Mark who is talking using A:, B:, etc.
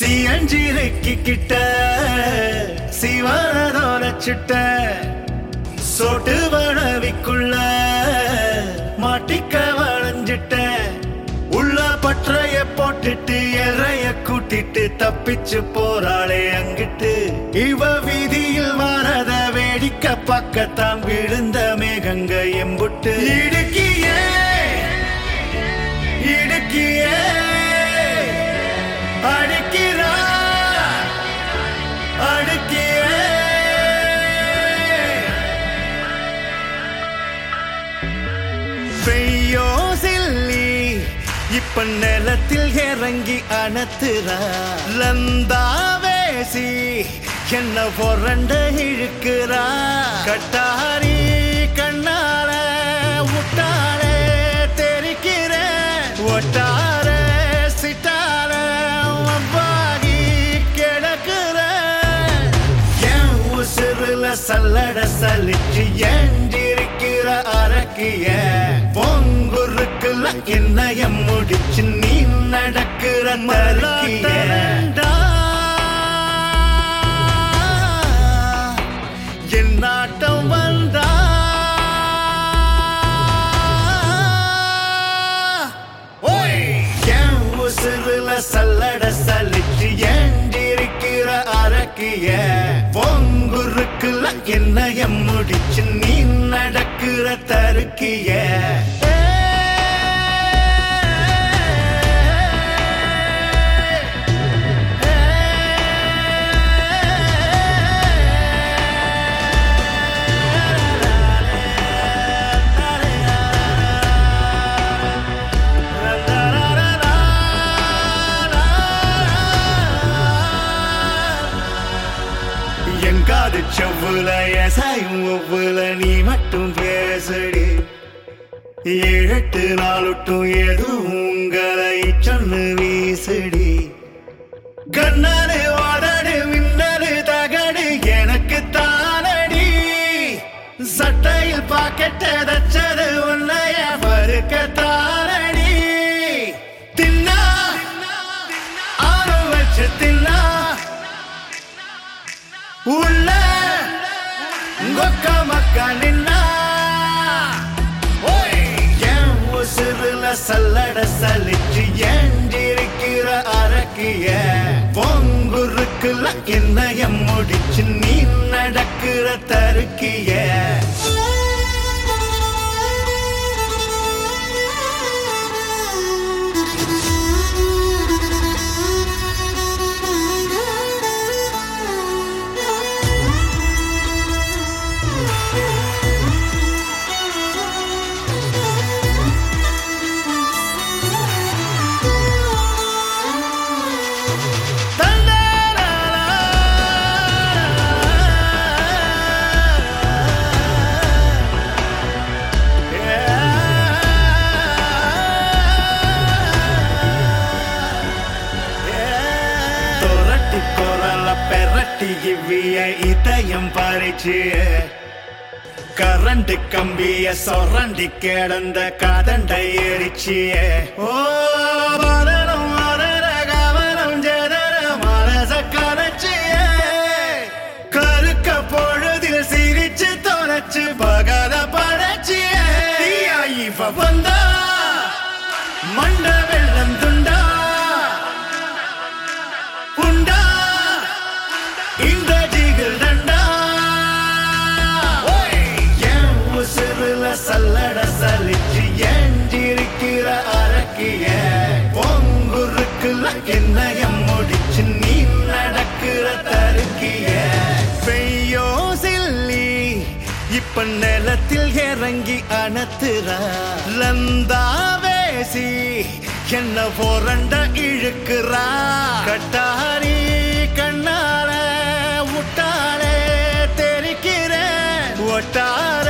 A: சியஞ்சிரைக்கு கிட்ட சிவனதோர சுட்ட சோட்டு வளவிக்குள்ள மாட்டிக்க வளைஞ்சிட்ட உள்ள பற்றைய போட்டுட்டு எறைய கூட்டிட்டு தப்பிச்சு போறாளே அங்கிட்டு. இவ வீதியில் வரத வேடிக்கை பக்கத்தான் விழுந்த மேகங்க எம்புட்டு. இடுக்கியே பெய்யோ சில்லி இப்ப நிலத்தில் இறங்கி அணத்துறா லந்தாவேசி என்ன பொறண்ட இழுக்கிறா? கட்டாரி கண்ணால முட்டால தெரிக்கிற ஒட்டார சிட்டால வவ்வாகி கிடக்குற. என் உசுருல சல்லட சலி என்னயம் முடிச்சு நீ நடக்கிற என் நாட்டம் வந்தா. என் உசுருல சல்லட சலிச்சு ஏண்டிருக்கிற அரக்கிய. பொங்குருக்குல என்னைய முடிச்சு நீ நடக்கிற தருக்கிய. காது செவ்வுல எசாயும் ஒவ்வொல நீ மட்டும் பேசடி. ஏழெட்டு நாளுட்டும் எதுவும் உங்களை சொன்னு வீசடி. கண்ணாடு வாடாடு மின்னலு தகடு எனக்கு தானடி. சட்டையில் பாக்கெட்ட தச்சது உன்னைய பருக்க சல்லட சலிச்சு ஏண்டிருக்கிற அரக்கிய. பொங்குருக்குல என்னைய முடிச்சு நீ நடக்கிற தருக்கிய. பெரட்டி இவ்விய இதயம் பறிச்சு. கரண்ட் கம்பிய சொரண்டி கிடந்த கதண்டை எரிச்சிய ஓ இறங்கி அணத்துற லந்தாவேசி என்ன போரண்ட இழுக்கிறா? கட்டாரி கண்ணால முட்டாளே தெரிக்கிறேன். ஒட்டார